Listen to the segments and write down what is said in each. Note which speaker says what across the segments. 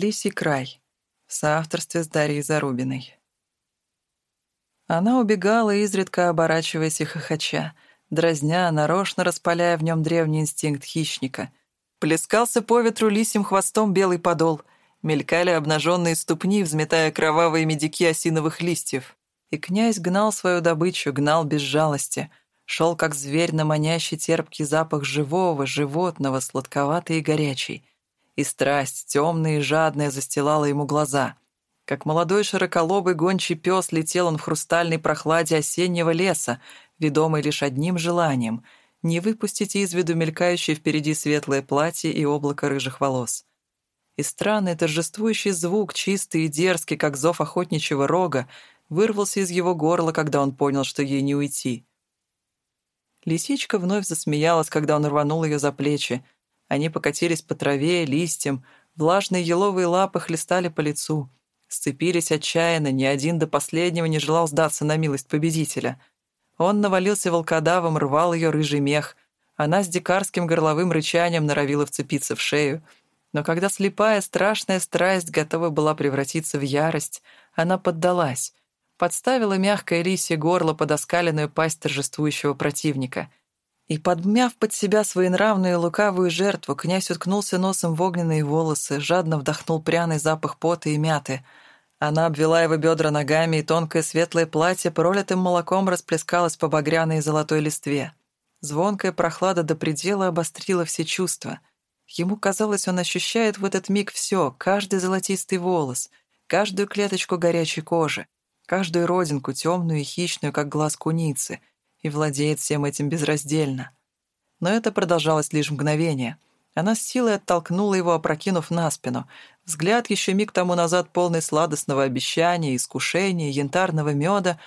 Speaker 1: Лисий край. В соавторстве с Дарьей Зарубиной. Она убегала, изредка оборачиваясь и хохоча, дразня, нарочно распаляя в нем древний инстинкт хищника. Плескался по ветру лисим хвостом белый подол. Мелькали обнаженные ступни, взметая кровавые медики осиновых листьев. И князь гнал свою добычу, гнал без жалости. Шел, как зверь, на манящий терпкий запах живого, животного, сладковатый и горячий. И страсть, темная и жадная, застилала ему глаза. Как молодой широколобый гончий пес летел он в хрустальной прохладе осеннего леса, ведомый лишь одним желанием — не выпустить из виду мелькающее впереди светлое платье и облако рыжих волос. И странный торжествующий звук, чистый и дерзкий, как зов охотничьего рога, вырвался из его горла, когда он понял, что ей не уйти. Лисичка вновь засмеялась, когда он рванул ее за плечи. Они покатились по траве, листьям, влажные еловые лапы хлестали по лицу. Сцепились отчаянно, ни один до последнего не желал сдаться на милость победителя. Он навалился волкодавом, рвал ее рыжий мех. Она с дикарским горловым рычанием норовила вцепиться в шею. Но когда слепая, страшная страсть готова была превратиться в ярость, она поддалась подставила мягкое лисье горло под оскаленную пасть торжествующего противника. И, подмяв под себя своенравную лукавую жертву, князь уткнулся носом в огненные волосы, жадно вдохнул пряный запах пота и мяты. Она обвела его бедра ногами, и тонкое светлое платье пролитым молоком расплескалось по багряной и золотой листве. Звонкая прохлада до предела обострила все чувства. Ему казалось, он ощущает в этот миг все, каждый золотистый волос, каждую клеточку горячей кожи каждую родинку, темную и хищную, как глаз куницы, и владеет всем этим безраздельно. Но это продолжалось лишь мгновение. Она с силой оттолкнула его, опрокинув на спину. Взгляд, еще миг тому назад полный сладостного обещания, искушения, янтарного меда,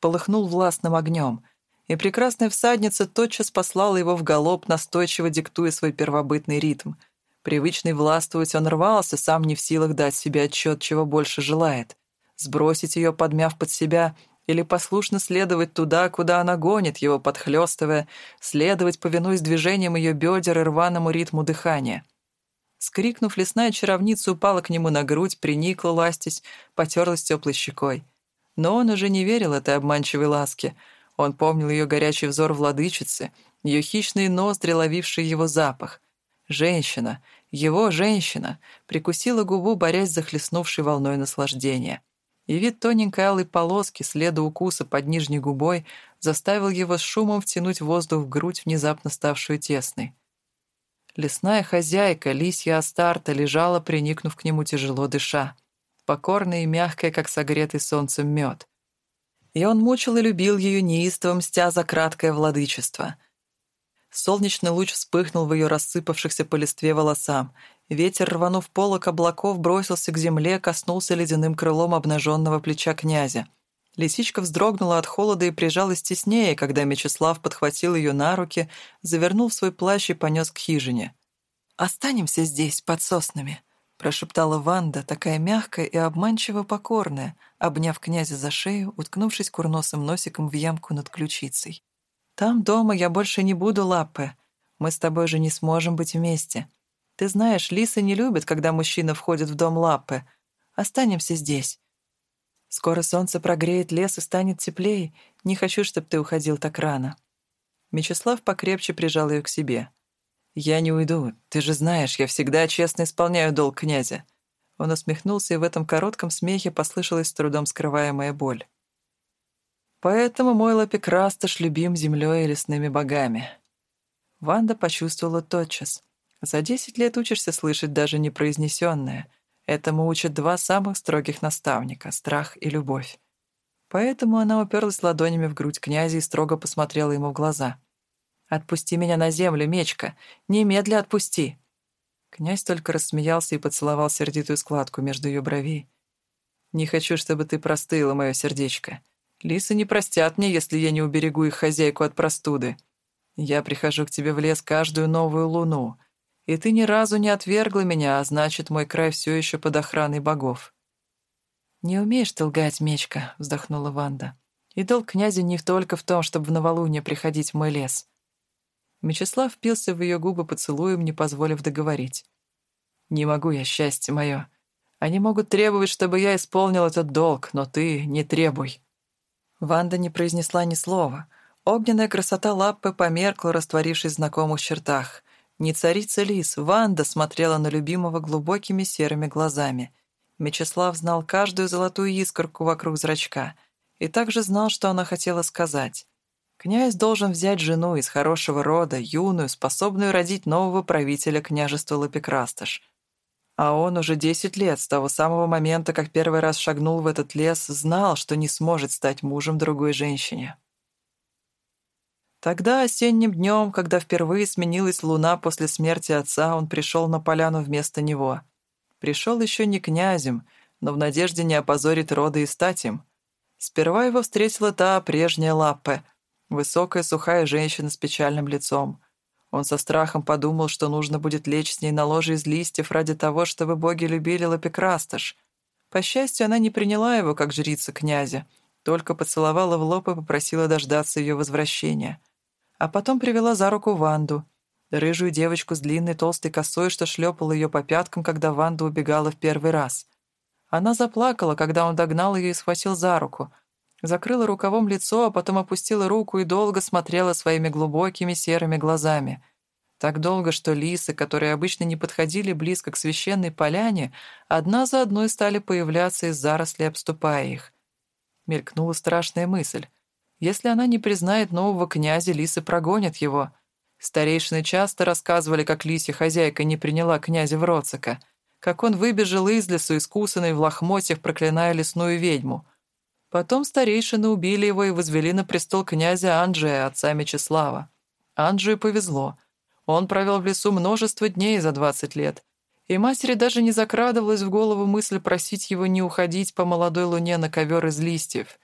Speaker 1: полыхнул властным огнем. И прекрасная всадница тотчас послала его в галоп, настойчиво диктуя свой первобытный ритм. Привычный властвовать он рвался, сам не в силах дать себе отчет, чего больше желает сбросить ее, подмяв под себя, или послушно следовать туда, куда она гонит его, подхлёстывая, следовать, повинуясь движениям ее бедер и рваному ритму дыхания. Скрикнув, лесная чаровница упала к нему на грудь, приникла, ластясь, потерлась теплой щекой. Но он уже не верил этой обманчивой ласке. Он помнил ее горячий взор владычицы, ее хищные ноздри, ловившие его запах. Женщина, его женщина, прикусила губу, борясь с захлестнувшей волной наслаждения и вид тоненькой алой полоски, следа укуса под нижней губой, заставил его с шумом втянуть воздух в грудь, внезапно ставшую тесной. Лесная хозяйка, лисья Астарта, лежала, приникнув к нему тяжело дыша, покорная и мягкая, как согретый солнцем мед. И он мучил и любил ее неистово, мстя за краткое владычество. Солнечный луч вспыхнул в ее рассыпавшихся по листве волосам, Ветер, рванув полок облаков, бросился к земле, коснулся ледяным крылом обнаженного плеча князя. Лисичка вздрогнула от холода и прижалась теснее, когда Мечислав подхватил ее на руки, завернул в свой плащ и понес к хижине. «Останемся здесь, под соснами», — прошептала Ванда, такая мягкая и обманчиво покорная, обняв князя за шею, уткнувшись курносым носиком в ямку над ключицей. «Там дома я больше не буду, Лаппе. Мы с тобой же не сможем быть вместе. Ты знаешь, лисы не любят, когда мужчина входит в дом Лаппы. Останемся здесь. Скоро солнце прогреет лес и станет теплее. Не хочу, чтобы ты уходил так рано». Мечислав покрепче прижал ее к себе. «Я не уйду. Ты же знаешь, я всегда честно исполняю долг князя». Он усмехнулся, и в этом коротком смехе послышалась с трудом скрываемая боль. «Поэтому мой Лапикрасташ любим землей и лесными богами». Ванда почувствовала тотчас. За десять лет учишься слышать даже непроизнесенное. Этому учат два самых строгих наставника — страх и любовь. Поэтому она уперлась ладонями в грудь князя и строго посмотрела ему в глаза. «Отпусти меня на землю, мечка! Немедля отпусти!» Князь только рассмеялся и поцеловал сердитую складку между ее бровей. «Не хочу, чтобы ты простыла, мое сердечко. Лисы не простят мне, если я не уберегу их хозяйку от простуды. Я прихожу к тебе в лес каждую новую луну, и ты ни разу не отвергла меня, а значит, мой край все еще под охраной богов». «Не умеешь ты лгать, мечка», — вздохнула Ванда. «И долг князя не только в том, чтобы в новолуние приходить в мой лес». Мечислав впился в ее губы поцелуем, не позволив договорить. «Не могу я, счастье мое. Они могут требовать, чтобы я исполнил этот долг, но ты не требуй». Ванда не произнесла ни слова. Огненная красота Лаппы померкла, растворившись в знакомых чертах. Не царица Лис, Ванда смотрела на любимого глубокими серыми глазами. Мечислав знал каждую золотую искорку вокруг зрачка и также знал, что она хотела сказать. Князь должен взять жену из хорошего рода, юную, способную родить нового правителя княжества Лапикрасташ. А он уже десять лет, с того самого момента, как первый раз шагнул в этот лес, знал, что не сможет стать мужем другой женщине. Тогда осенним днем, когда впервые сменилась луна после смерти отца, он пришел на поляну вместо него. Пришел еще не князем, но в надежде не опозорить рода и стать им. Сперва его встретила та прежняя Лаппе, высокая сухая женщина с печальным лицом. Он со страхом подумал, что нужно будет лечь с ней на ложе из листьев ради того, чтобы боги любили Лапикрасташ. По счастью, она не приняла его как жрица князя, только поцеловала в лоб и попросила дождаться ее возвращения — а потом привела за руку Ванду, рыжую девочку с длинной толстой косой, что шлепала ее по пяткам, когда Ванда убегала в первый раз. Она заплакала, когда он догнал ее и схватил за руку, закрыла рукавом лицо, а потом опустила руку и долго смотрела своими глубокими серыми глазами. Так долго, что лисы, которые обычно не подходили близко к священной поляне, одна за одной стали появляться из зарослей, обступая их. Мелькнула страшная мысль. Если она не признает нового князя, лисы прогонят его. Старейшины часто рассказывали, как лисья хозяйка не приняла князя Вроцика, как он выбежал из лесу, искусанный в лохмотьях, проклиная лесную ведьму. Потом старейшины убили его и возвели на престол князя Анджия, отца Мечислава. Анджию повезло. Он провел в лесу множество дней за двадцать лет, и матери даже не закрадывалась в голову мысль просить его не уходить по молодой луне на ковер из листьев.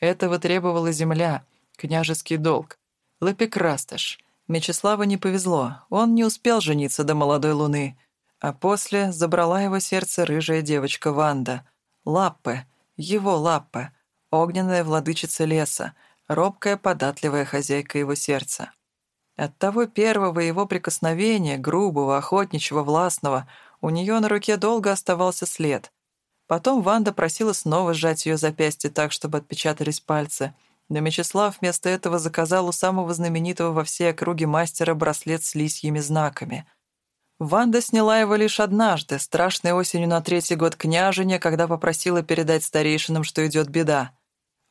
Speaker 1: Этого требовала земля, княжеский долг. Лапикрасташ. Мечиславу не повезло, он не успел жениться до молодой луны, а после забрала его сердце рыжая девочка Ванда. Лаппе, его Лаппе, огненная владычица леса, робкая податливая хозяйка его сердца. От того первого его прикосновения, грубого, охотничьего, властного, у нее на руке долго оставался след. Потом Ванда просила снова сжать ее запястье так, чтобы отпечатались пальцы. Но Мечислав вместо этого заказал у самого знаменитого во всей округе мастера браслет с лисьими знаками. Ванда сняла его лишь однажды, страшной осенью на третий год княжения, когда попросила передать старейшинам, что идет беда.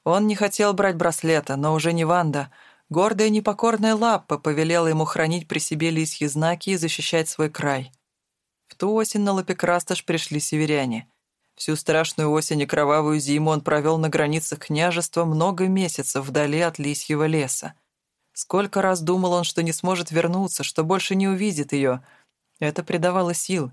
Speaker 1: Он не хотел брать браслета, но уже не Ванда. Гордая непокорная лапа повелела ему хранить при себе лисьи знаки и защищать свой край. В ту осень на Лапикрасташ пришли северяне — Всю страшную осень и кровавую зиму он провел на границах княжества много месяцев вдали от лисьего леса. Сколько раз думал он, что не сможет вернуться, что больше не увидит ее. Это придавало сил.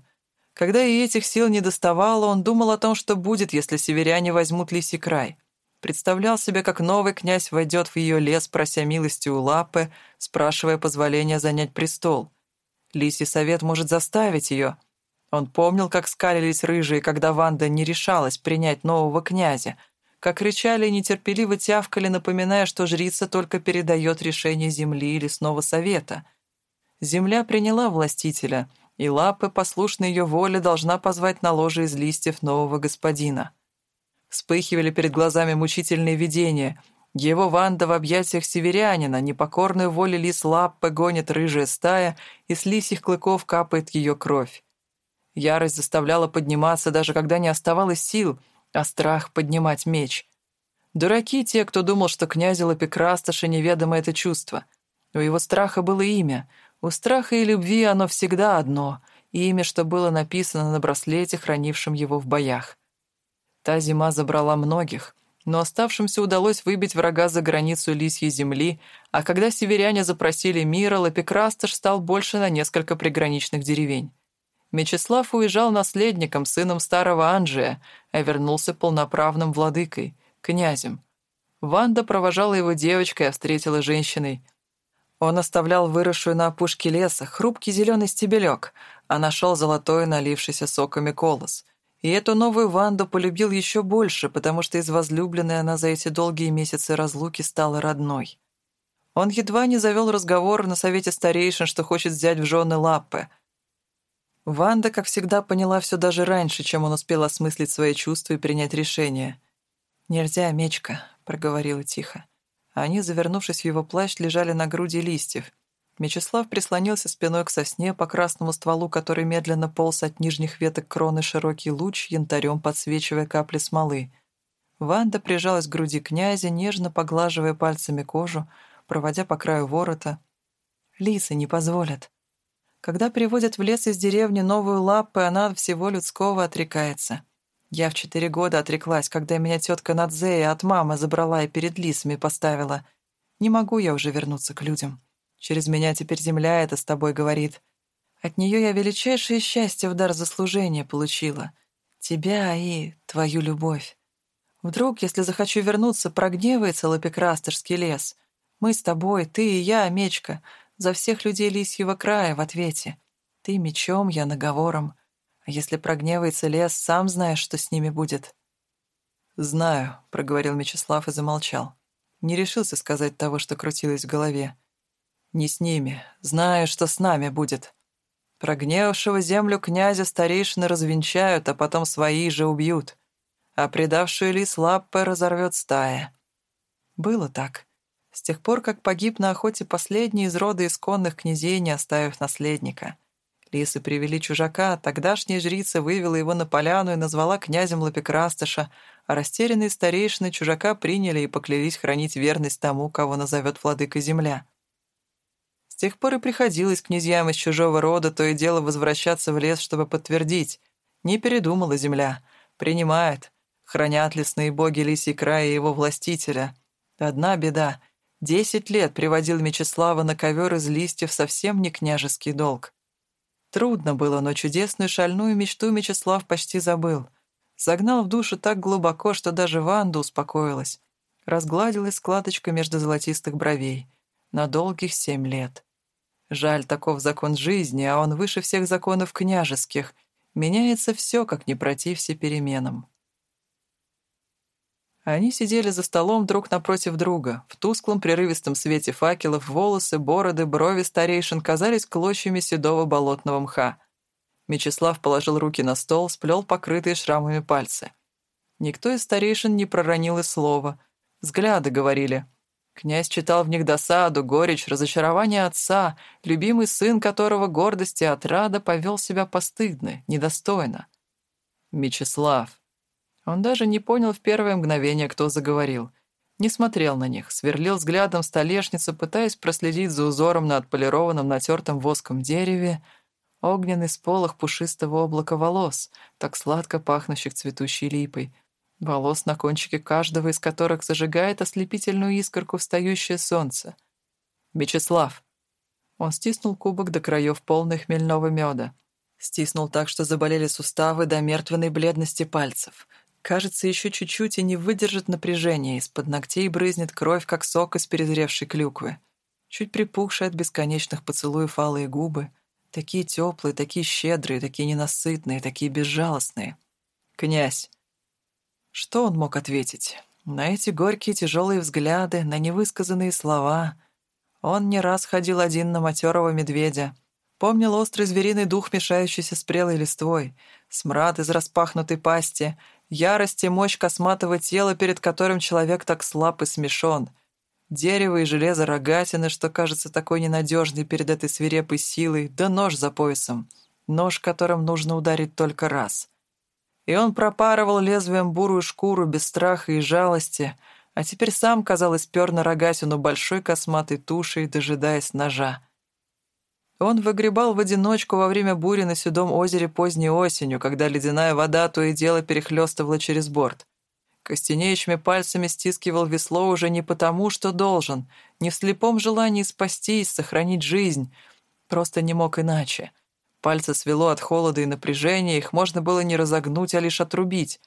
Speaker 1: Когда и этих сил не доставало, он думал о том, что будет, если северяне возьмут лисий край. Представлял себе, как новый князь войдет в ее лес, прося милости у Лапы, спрашивая позволения занять престол. Лисий совет может заставить ее — он помнил, как скалились рыжие, когда Ванда не решалась принять нового князя, как кричали и нетерпеливо тявкали, напоминая, что жрица только передает решение земли или снова совета. Земля приняла властителя, и лапы, послушной ее воле, должна позвать на ложе из листьев нового господина. Вспыхивали перед глазами мучительные видения. Его Ванда в объятиях северянина, непокорную воле лис лаппы гонит рыжая стая, и с лисьих клыков капает ее кровь. Ярость заставляла подниматься, даже когда не оставалось сил, а страх — поднимать меч. Дураки те, кто думал, что князю Лапикрасташа неведомо это чувство. У его страха было имя. У страха и любви оно всегда одно — имя, что было написано на браслете, хранившем его в боях. Та зима забрала многих, но оставшимся удалось выбить врага за границу лисьей земли, а когда северяне запросили мира, Лапикрасташ стал больше на несколько приграничных деревень. Мечислав уезжал наследником, сыном старого Анджия, а вернулся полноправным владыкой, князем. Ванда провожала его девочкой, а встретила женщиной. Он оставлял выросшую на опушке леса хрупкий зеленый стебелек, а нашел золотой, налившийся соками колос. И эту новую Ванду полюбил еще больше, потому что из возлюбленной она за эти долгие месяцы разлуки стала родной. Он едва не завел разговор на совете старейшин, что хочет взять в жены Лаппе — Ванда, как всегда, поняла все даже раньше, чем он успел осмыслить свои чувства и принять решение. «Нельзя, мечка», — проговорила тихо. Они, завернувшись в его плащ, лежали на груди листьев. Мечислав прислонился спиной к сосне по красному стволу, который медленно полз от нижних веток кроны широкий луч, янтарем подсвечивая капли смолы. Ванда прижалась к груди князя, нежно поглаживая пальцами кожу, проводя по краю ворота. «Лисы не позволят», когда приводят в лес из деревни новую лапу, она от всего людского отрекается. Я в четыре года отреклась, когда меня тетка Надзея от мамы забрала и перед лисами поставила. Не могу я уже вернуться к людям. Через меня теперь земля это с тобой говорит. От нее я величайшее счастье в дар заслужения получила. Тебя и твою любовь. Вдруг, если захочу вернуться, прогневается лапекрастырский лес. Мы с тобой, ты и я, мечка — за всех людей лисьего края в ответе. Ты мечом, я наговором. А если прогневается лес, сам знаешь, что с ними будет». «Знаю», — проговорил Мечислав и замолчал. Не решился сказать того, что крутилось в голове. «Не с ними. Знаю, что с нами будет. Прогневавшего землю князя старейшины развенчают, а потом свои же убьют. А предавшую лис Лаппе разорвет стая». Было так. С тех пор, как погиб на охоте последний из рода исконных князей, не оставив наследника. Лисы привели чужака, тогдашняя жрица вывела его на поляну и назвала князем Лапикрастыша, а растерянные старейшины чужака приняли и поклялись хранить верность тому, кого назовет владыка земля. Тех пор и приходилось князьям из чужого рода то и дело возвращаться в лес, чтобы подтвердить. Не передумала земля. Принимает. Хранят лесные боги лисий края и его властителя. Одна беда — Десять лет приводил Мечислава на ковер из листьев совсем не княжеский долг. Трудно было, но чудесную шальную мечту Мечислав почти забыл. Загнал в душу так глубоко, что даже Ванда успокоилась. Разгладилась складочка между золотистых бровей. На долгих семь лет. Жаль, таков закон жизни, а он выше всех законов княжеских. Меняется все, как не протився переменам. Они сидели за столом друг напротив друга. В тусклом прерывистом свете факелов волосы, бороды, брови старейшин казались клочьями седого болотного мха. Мечислав положил руки на стол, сплел покрытые шрамами пальцы. Никто из старейшин не проронил и слова. Взгляды говорили. Князь читал в них досаду, горечь, разочарование отца, любимый сын которого гордости от рада повел себя постыдно, недостойно. «Мечислав», он даже не понял в первое мгновение, кто заговорил. Не смотрел на них, сверлил взглядом столешницу, пытаясь проследить за узором на отполированном натертом воском дереве, огненный сполох пушистого облака волос, так сладко пахнущих цветущей липой, волос на кончике каждого из которых зажигает ослепительную искорку встающее солнце. «Мечислав!» Он стиснул кубок до краев полный хмельного меда. Стиснул так, что заболели суставы до мертвенной бледности пальцев. Кажется, еще чуть-чуть и не выдержит напряжения, из-под ногтей брызнет кровь, как сок из перезревшей клюквы. Чуть припухшие от бесконечных поцелуев алые губы. Такие теплые, такие щедрые, такие ненасытные, такие безжалостные. «Князь!» Что он мог ответить? На эти горькие тяжелые взгляды, на невысказанные слова. Он не раз ходил один на матерого медведя. Помнил острый звериный дух, мешающийся с прелой листвой, смрад из распахнутой пасти, Ярость и мощь косматого тела, перед которым человек так слаб и смешон. Дерево и железо рогатины, что кажется такой ненадежной перед этой свирепой силой, да нож за поясом. Нож, которым нужно ударить только раз. И он пропарывал лезвием бурую шкуру без страха и жалости, а теперь сам, казалось, пёр на рогатину большой косматой тушей, дожидаясь ножа. Он выгребал в одиночку во время бури на Седом озере поздней осенью, когда ледяная вода то и дело перехлёстывала через борт. Костенеющими пальцами стискивал весло уже не потому, что должен, не в слепом желании спастись, сохранить жизнь. Просто не мог иначе. Пальцы свело от холода и напряжения, их можно было не разогнуть, а лишь отрубить.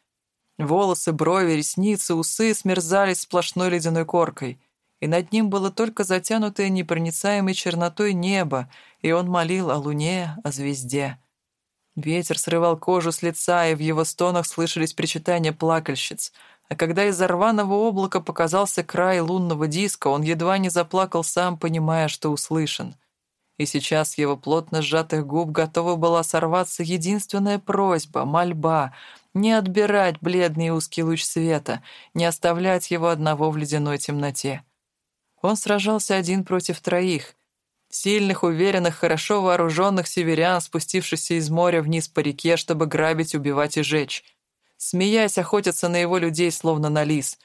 Speaker 1: Волосы, брови, ресницы, усы смерзались сплошной ледяной коркой и над ним было только затянутое непроницаемой чернотой небо, и он молил о луне, о звезде. Ветер срывал кожу с лица, и в его стонах слышались причитания плакальщиц. А когда из-за рваного облака показался край лунного диска, он едва не заплакал сам, понимая, что услышан. И сейчас его плотно сжатых губ готова была сорваться единственная просьба, мольба — не отбирать бледный узкий луч света, не оставлять его одного в ледяной темноте. Он сражался один против троих. Сильных, уверенных, хорошо вооруженных северян, спустившихся из моря вниз по реке, чтобы грабить, убивать и жечь. Смеясь, охотятся на его людей, словно на лис.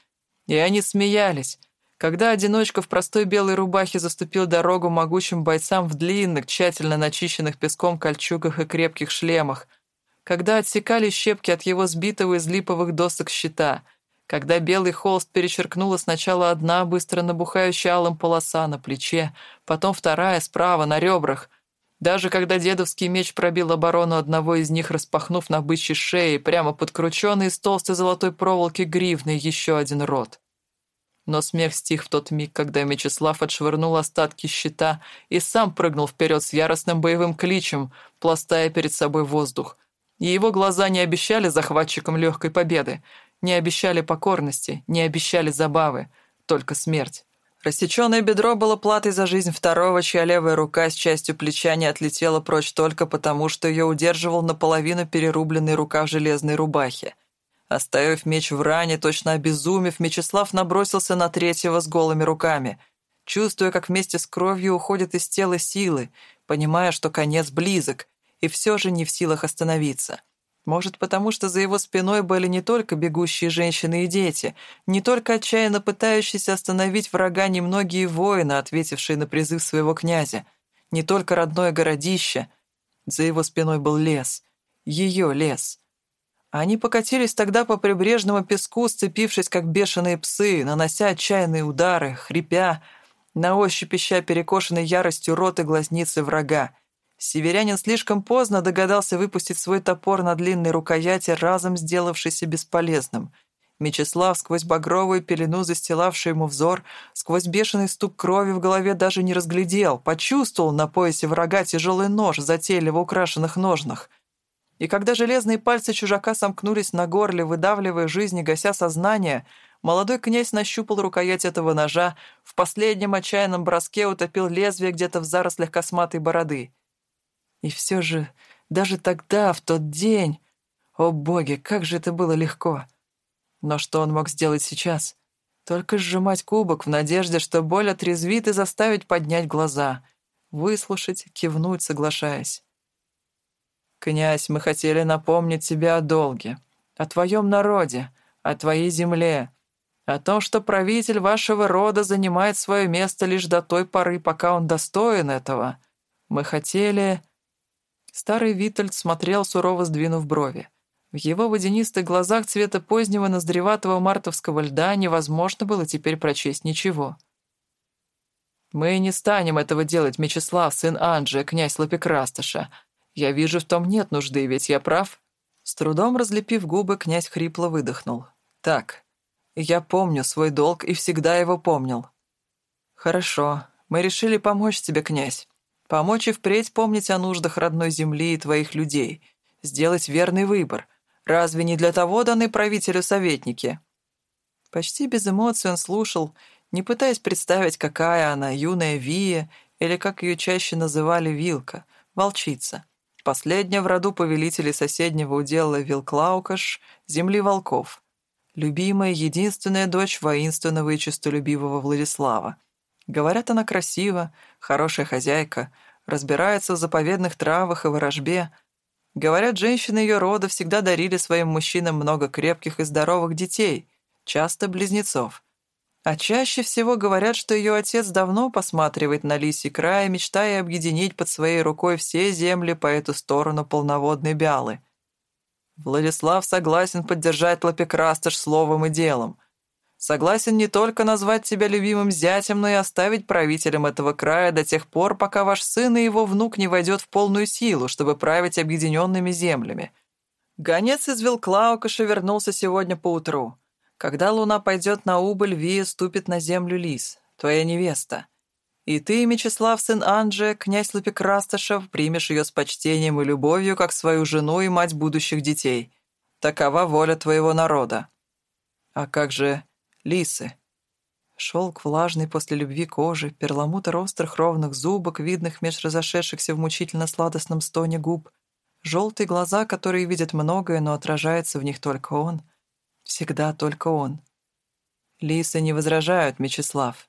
Speaker 1: И они смеялись, когда одиночка в простой белой рубахе заступил дорогу могучим бойцам в длинных, тщательно начищенных песком кольчугах и крепких шлемах, когда отсекали щепки от его сбитого из липовых досок щита, когда белый холст перечеркнула сначала одна быстро набухающая алым полоса на плече, потом вторая справа, на ребрах, даже когда дедовский меч пробил оборону одного из них, распахнув на бычьей шее, прямо подкрученный из толстой золотой проволоки гривны еще один рот. Но смех стих в тот миг, когда Мечислав отшвырнул остатки щита и сам прыгнул вперед с яростным боевым кличем, пластая перед собой воздух. И его глаза не обещали захватчикам легкой победы, не обещали покорности, не обещали забавы, только смерть. Рассеченное бедро было платой за жизнь второго, чья левая рука с частью плеча не отлетела прочь только потому, что ее удерживал наполовину перерубленный рукав железной рубахи. Оставив меч в ране, точно обезумев, Мечислав набросился на третьего с голыми руками, чувствуя, как вместе с кровью уходят из тела силы, понимая, что конец близок, и все же не в силах остановиться. Может, потому что за его спиной были не только бегущие женщины и дети, не только отчаянно пытающиеся остановить врага немногие воины, ответившие на призыв своего князя, не только родное городище. За его спиной был лес. Ее лес. Они покатились тогда по прибрежному песку, сцепившись как бешеные псы, нанося отчаянные удары, хрипя, на ощупь ища перекошенной яростью рот и глазницы врага. Северянин слишком поздно догадался выпустить свой топор на длинной рукояти, разом сделавшийся бесполезным. Мечислав, сквозь багровую пелену, застилавший ему взор, сквозь бешеный стук крови в голове даже не разглядел, почувствовал на поясе врага тяжелый нож, затейливо украшенных ножнах — и когда железные пальцы чужака сомкнулись на горле, выдавливая жизнь и гася сознание, молодой князь нащупал рукоять этого ножа, в последнем отчаянном броске утопил лезвие где-то в зарослях косматой бороды. И все же, даже тогда, в тот день... О боги, как же это было легко! Но что он мог сделать сейчас? Только сжимать кубок в надежде, что боль отрезвит и заставить поднять глаза, выслушать, кивнуть, соглашаясь. «Князь, мы хотели напомнить тебе о долге, о твоем народе, о твоей земле, о том, что правитель вашего рода занимает свое место лишь до той поры, пока он достоин этого. Мы хотели...» Старый Витальд смотрел, сурово сдвинув брови. В его водянистых глазах цвета позднего ноздреватого мартовского льда невозможно было теперь прочесть ничего. «Мы не станем этого делать, Мечислав, сын Анджия, князь Лапикрасташа», я вижу, в том нет нужды, ведь я прав». С трудом разлепив губы, князь хрипло выдохнул. «Так, я помню свой долг и всегда его помнил». «Хорошо, мы решили помочь тебе, князь. Помочь и впредь помнить о нуждах родной земли и твоих людей. Сделать верный выбор. Разве не для того даны правителю советники?» Почти без эмоций он слушал, не пытаясь представить, какая она, юная Вия, или, как ее чаще называли, Вилка, волчица. Последняя в роду повелителей соседнего удела Вилклаукаш, земли волков. Любимая, единственная дочь воинственного и честолюбивого Владислава. Говорят, она красива, хорошая хозяйка, разбирается в заповедных травах и ворожбе. Говорят, женщины ее рода всегда дарили своим мужчинам много крепких и здоровых детей, часто близнецов. А чаще всего говорят, что ее отец давно посматривает на лисий край, мечтая объединить под своей рукой все земли по эту сторону полноводной Бялы. Владислав согласен поддержать Лапикрастыш словом и делом. Согласен не только назвать тебя любимым зятем, но и оставить правителем этого края до тех пор, пока ваш сын и его внук не войдет в полную силу, чтобы править объединенными землями. Гонец из Вилклаукаша вернулся сегодня поутру. Когда луна пойдет на убыль, Вия ступит на землю Лис, твоя невеста. И ты, Мечислав, сын Анджи, князь Лапикрастышев, примешь ее с почтением и любовью, как свою жену и мать будущих детей. Такова воля твоего народа. А как же лисы? Шелк влажный после любви кожи, перламутр острых ровных зубок, видных меж разошедшихся в мучительно-сладостном стоне губ, желтые глаза, которые видят многое, но отражается в них только он. Всегда только он. Лисы не возражают, Мечислав.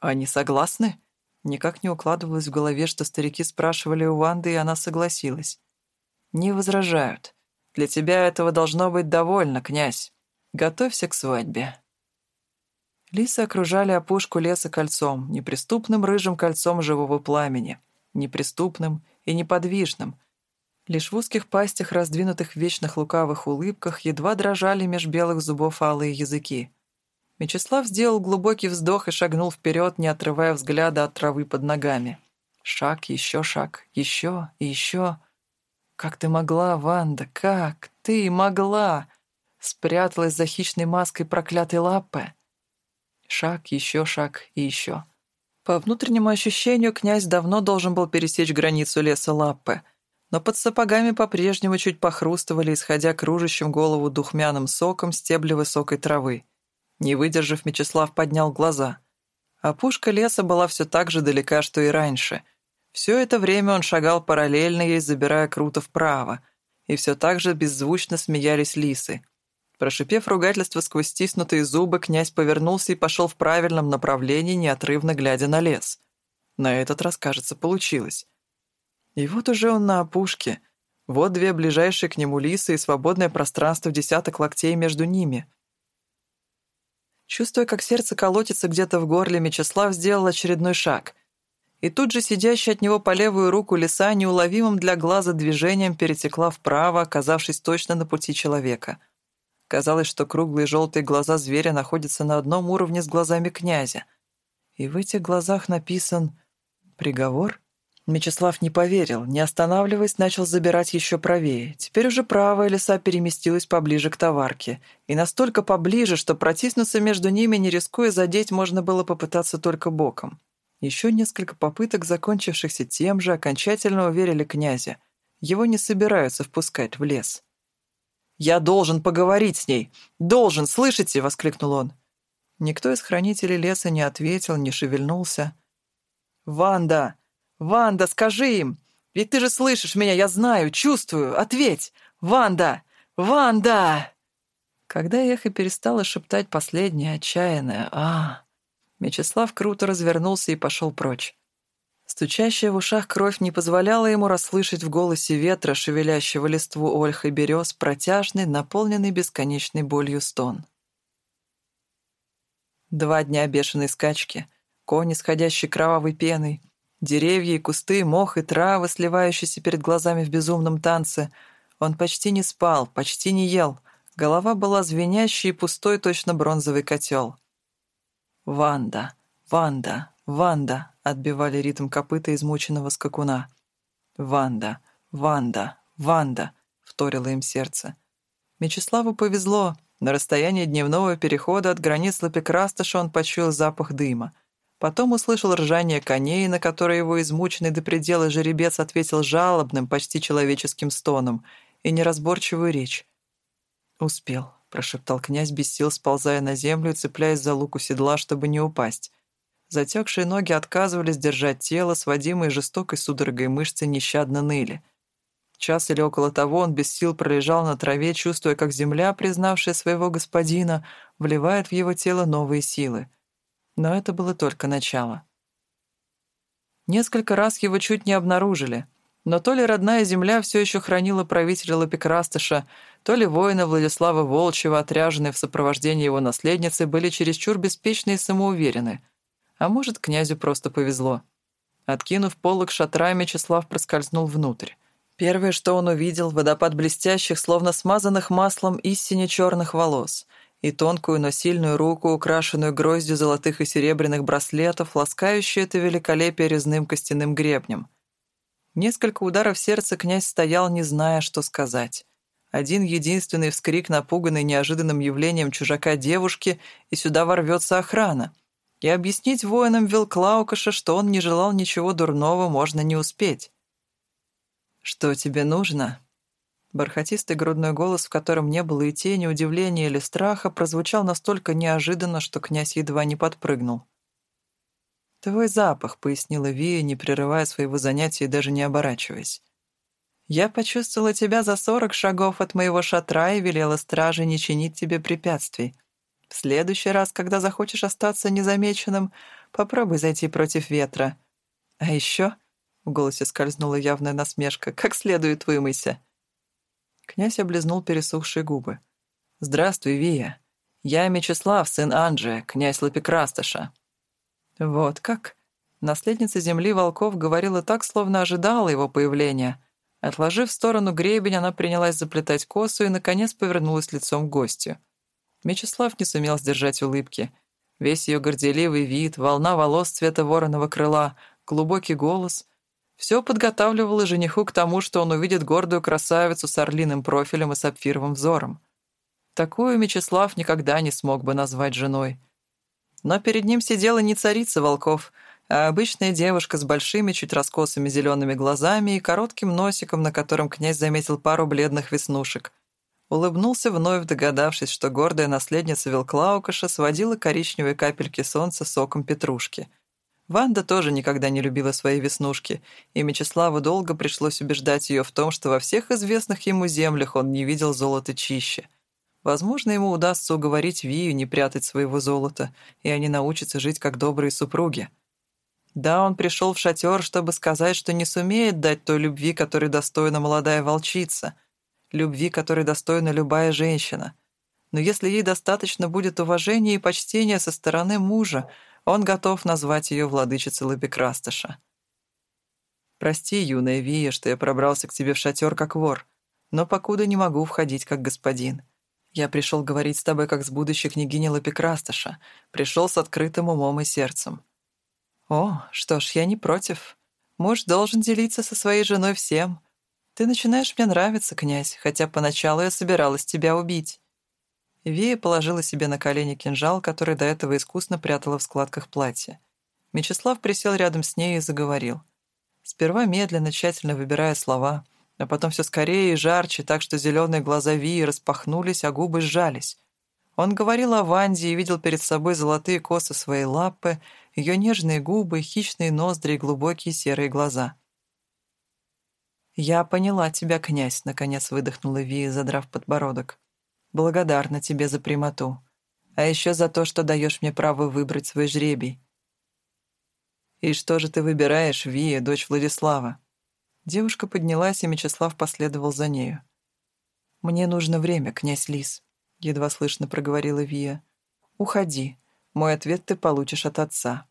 Speaker 1: Они согласны? Никак не укладывалось в голове, что старики спрашивали у Ванды, и она согласилась. Не возражают. Для тебя этого должно быть довольно, князь. Готовься к свадьбе. Лисы окружали опушку леса кольцом, неприступным рыжим кольцом живого пламени, неприступным и неподвижным. Лишь в узких пастях, раздвинутых в вечных лукавых улыбках, едва дрожали меж белых зубов алые языки. Мечислав сделал глубокий вздох и шагнул вперед, не отрывая взгляда от травы под ногами. Шаг, еще шаг, еще и еще. «Как ты могла, Ванда, как ты могла?» Спряталась за хищной маской проклятой лапы. Шаг, еще шаг и еще. По внутреннему ощущению, князь давно должен был пересечь границу леса Лаппы, но под сапогами по-прежнему чуть похрустывали, исходя кружащим голову духмяным соком стебли высокой травы. Не выдержав, Мечислав поднял глаза. Опушка леса была все так же далека, что и раньше. Все это время он шагал параллельно ей, забирая круто вправо, и все так же беззвучно смеялись лисы. Прошипев ругательство сквозь стиснутые зубы, князь повернулся и пошел в правильном направлении, неотрывно глядя на лес. На этот раз, кажется, получилось. И вот уже он на опушке. Вот две ближайшие к нему лисы и свободное пространство в десяток локтей между ними. Чувствуя, как сердце колотится где-то в горле, Мечислав сделал очередной шаг. И тут же сидящая от него по левую руку лиса неуловимым для глаза движением перетекла вправо, оказавшись точно на пути человека — Казалось, что круглые желтые глаза зверя находятся на одном уровне с глазами князя. И в этих глазах написан «приговор». Мечислав не поверил, не останавливаясь, начал забирать еще правее. Теперь уже правая леса переместилась поближе к товарке. И настолько поближе, что протиснуться между ними, не рискуя задеть, можно было попытаться только боком. Еще несколько попыток, закончившихся тем же, окончательно уверили князя. Его не собираются впускать в лес. «Я должен поговорить с ней! Должен, слышите?» — воскликнул он. Никто из хранителей леса не ответил, не шевельнулся. «Ванда! Ванда, скажи им! Ведь ты же слышишь меня, я знаю, чувствую! Ответь! Ванда! Ванда!» Когда эхо перестало шептать последнее отчаянное «А!», Мечислав круто развернулся и пошел прочь. Стучащая в ушах кровь не позволяла ему расслышать в голосе ветра, шевелящего листву ольх и берез, протяжный, наполненный бесконечной болью стон. Два дня бешеной скачки, конь, исходящий кровавой пеной, деревья и кусты, мох и травы, сливающиеся перед глазами в безумном танце. Он почти не спал, почти не ел. Голова была звенящей и пустой, точно бронзовый котел. «Ванда, Ванда, Ванда!» отбивали ритм копыта измученного скакуна. «Ванда! Ванда! Ванда!» — вторило им сердце. Мечиславу повезло. На расстоянии дневного перехода от границ Лапикрасташа он почуял запах дыма. Потом услышал ржание коней, на которое его измученный до предела жеребец ответил жалобным, почти человеческим стоном и неразборчивую речь. «Успел», — прошептал князь без сил, сползая на землю и цепляясь за луку седла, чтобы не упасть. Затекшие ноги отказывались держать тело, сводимые жестокой судорогой мышцы нещадно ныли. Час или около того он без сил пролежал на траве, чувствуя, как земля, признавшая своего господина, вливает в его тело новые силы. Но это было только начало. Несколько раз его чуть не обнаружили, но то ли родная земля все еще хранила правителя Лапикрастыша, то ли воины Владислава Волчева, отряженные в сопровождении его наследницы, были чересчур беспечны и самоуверены — а может, князю просто повезло. Откинув полок шатра, Мечислав проскользнул внутрь. Первое, что он увидел, водопад блестящих, словно смазанных маслом истине черных волос и тонкую, но сильную руку, украшенную гроздью золотых и серебряных браслетов, ласкающую это великолепие резным костяным гребнем. Несколько ударов сердца князь стоял, не зная, что сказать. Один единственный вскрик, напуганный неожиданным явлением чужака девушки, и сюда ворвется охрана — и объяснить воинам Вилклаукаша, что он не желал ничего дурного, можно не успеть. «Что тебе нужно?» Бархатистый грудной голос, в котором не было и тени удивления или страха, прозвучал настолько неожиданно, что князь едва не подпрыгнул. «Твой запах», — пояснила Вия, не прерывая своего занятия и даже не оборачиваясь. «Я почувствовала тебя за сорок шагов от моего шатра и велела страже не чинить тебе препятствий. В следующий раз, когда захочешь остаться незамеченным, попробуй зайти против ветра. А еще...» — в голосе скользнула явная насмешка. «Как следует вымойся». Князь облизнул пересохшие губы. «Здравствуй, Вия. Я Мечислав, сын Анджия, князь Лапикрасташа». «Вот как?» Наследница земли волков говорила так, словно ожидала его появления. Отложив в сторону гребень, она принялась заплетать косу и, наконец, повернулась лицом к гостю. Мечислав не сумел сдержать улыбки. Весь ее горделивый вид, волна волос цвета вороного крыла, глубокий голос все подготавливало жениху к тому, что он увидит гордую красавицу с орлиным профилем и сапфировым взором. Такую Мечислав никогда не смог бы назвать женой. Но перед ним сидела не царица волков, а обычная девушка с большими, чуть раскосыми зелеными глазами и коротким носиком, на котором князь заметил пару бледных веснушек. Улыбнулся вновь, догадавшись, что гордая наследница Вилклаукаша сводила коричневые капельки солнца соком петрушки — Ванда тоже никогда не любила свои веснушки, и Мечиславу долго пришлось убеждать ее в том, что во всех известных ему землях он не видел золота чище. Возможно, ему удастся уговорить Вию не прятать своего золота, и они научатся жить как добрые супруги. Да, он пришел в шатер, чтобы сказать, что не сумеет дать той любви, которой достойна молодая волчица, любви, которой достойна любая женщина. Но если ей достаточно будет уважения и почтения со стороны мужа, он готов назвать ее владычицей Лапикрастыша. «Прости, юная Вия, что я пробрался к тебе в шатер как вор, но покуда не могу входить как господин. Я пришел говорить с тобой как с будущей княгиней Лапикрастыша, пришел с открытым умом и сердцем». «О, что ж, я не против. Муж должен делиться со своей женой всем. Ты начинаешь мне нравиться, князь, хотя поначалу я собиралась тебя убить. Вия положила себе на колени кинжал, который до этого искусно прятала в складках платья. Мечислав присел рядом с ней и заговорил. Сперва медленно, тщательно выбирая слова, а потом все скорее и жарче, так что зеленые глаза Вии распахнулись, а губы сжались. Он говорил о Ванде и видел перед собой золотые косы своей лапы, ее нежные губы, хищные ноздри и глубокие серые глаза. «Я поняла тебя, князь», — наконец выдохнула Вия, задрав подбородок. Благодарна тебе за прямоту. А еще за то, что даешь мне право выбрать свой жребий. И что же ты выбираешь, Вия, дочь Владислава? Девушка поднялась, и Мечислав последовал за нею. «Мне нужно время, князь Лис», — едва слышно проговорила Вия. «Уходи. Мой ответ ты получишь от отца».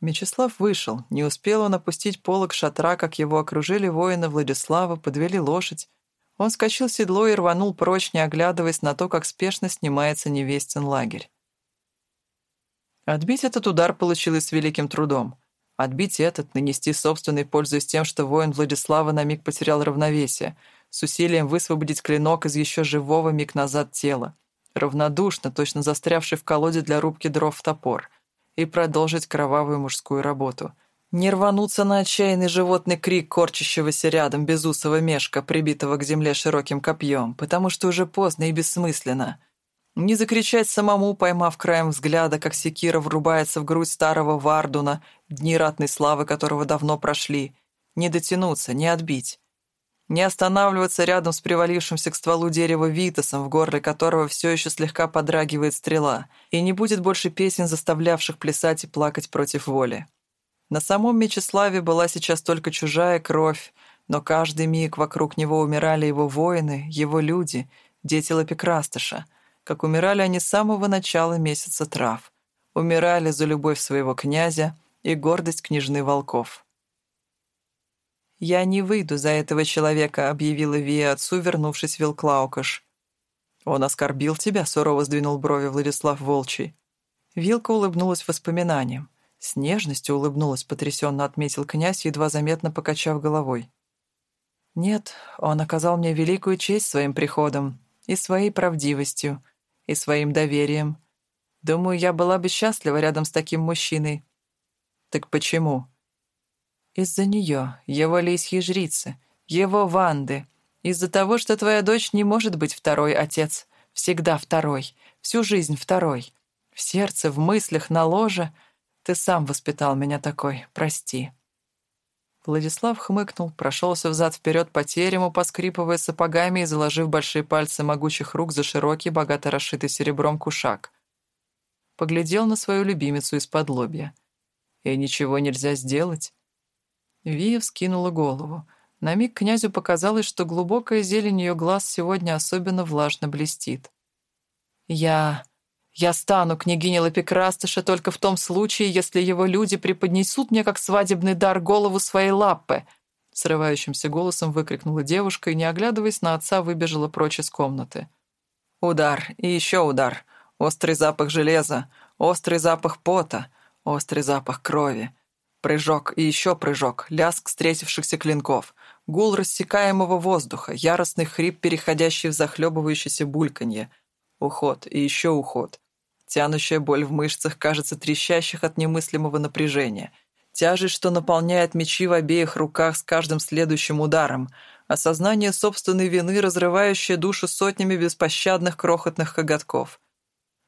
Speaker 1: Мечислав вышел. Не успел он опустить полог шатра, как его окружили воины Владислава, подвели лошадь, он скочил в седло и рванул прочь, не оглядываясь на то, как спешно снимается невестин лагерь. Отбить этот удар получилось с великим трудом. Отбить этот, нанести собственной, пользуясь тем, что воин Владислава на миг потерял равновесие, с усилием высвободить клинок из еще живого миг назад тела, равнодушно, точно застрявший в колоде для рубки дров топор, и продолжить кровавую мужскую работу — не рвануться на отчаянный животный крик корчащегося рядом безусого мешка, прибитого к земле широким копьем, потому что уже поздно и бессмысленно. Не закричать самому, поймав краем взгляда, как секира врубается в грудь старого Вардуна, дни ратной славы которого давно прошли. Не дотянуться, не отбить. Не останавливаться рядом с привалившимся к стволу дерева Витасом, в горле которого все еще слегка подрагивает стрела, и не будет больше песен, заставлявших плясать и плакать против воли. На самом Мечиславе была сейчас только чужая кровь, но каждый миг вокруг него умирали его воины, его люди, дети Лапикрастыша, как умирали они с самого начала месяца трав. Умирали за любовь своего князя и гордость княжны волков. «Я не выйду за этого человека», — объявила Вия отцу, вернувшись в Вилклаукаш. «Он оскорбил тебя?» — сурово сдвинул брови Владислав Волчий. Вилка улыбнулась воспоминанием. С нежностью улыбнулась, потрясенно отметил князь, едва заметно покачав головой. «Нет, он оказал мне великую честь своим приходом, и своей правдивостью, и своим доверием. Думаю, я была бы счастлива рядом с таким мужчиной». «Так почему?» «Из-за нее, его лисьей жрицы, его Ванды, Из-за того, что твоя дочь не может быть второй, отец. Всегда второй. Всю жизнь второй. В сердце, в мыслях, на ложе. Ты сам воспитал меня такой. Прости». Владислав хмыкнул, прошелся взад-вперед по терему, поскрипывая сапогами и заложив большие пальцы могучих рук за широкий, богато расшитый серебром кушак. Поглядел на свою любимицу из-под лобья. «И ничего нельзя сделать?» Вия вскинула голову. На миг князю показалось, что глубокая зелень ее глаз сегодня особенно влажно блестит. «Я... я стану княгиней Лапикрастыша только в том случае, если его люди преподнесут мне как свадебный дар голову своей лаппы!» Срывающимся голосом выкрикнула девушка и, не оглядываясь на отца, выбежала прочь из комнаты. «Удар и еще удар. Острый запах железа, острый запах пота, острый запах крови. Прыжок и еще прыжок, лязг встретившихся клинков, гул рассекаемого воздуха, яростный хрип, переходящий в захлебывающееся бульканье. Уход и еще уход. Тянущая боль в мышцах, кажется, трещащих от немыслимого напряжения. Тяжесть, что наполняет мечи в обеих руках с каждым следующим ударом. Осознание собственной вины, разрывающее душу сотнями беспощадных крохотных коготков.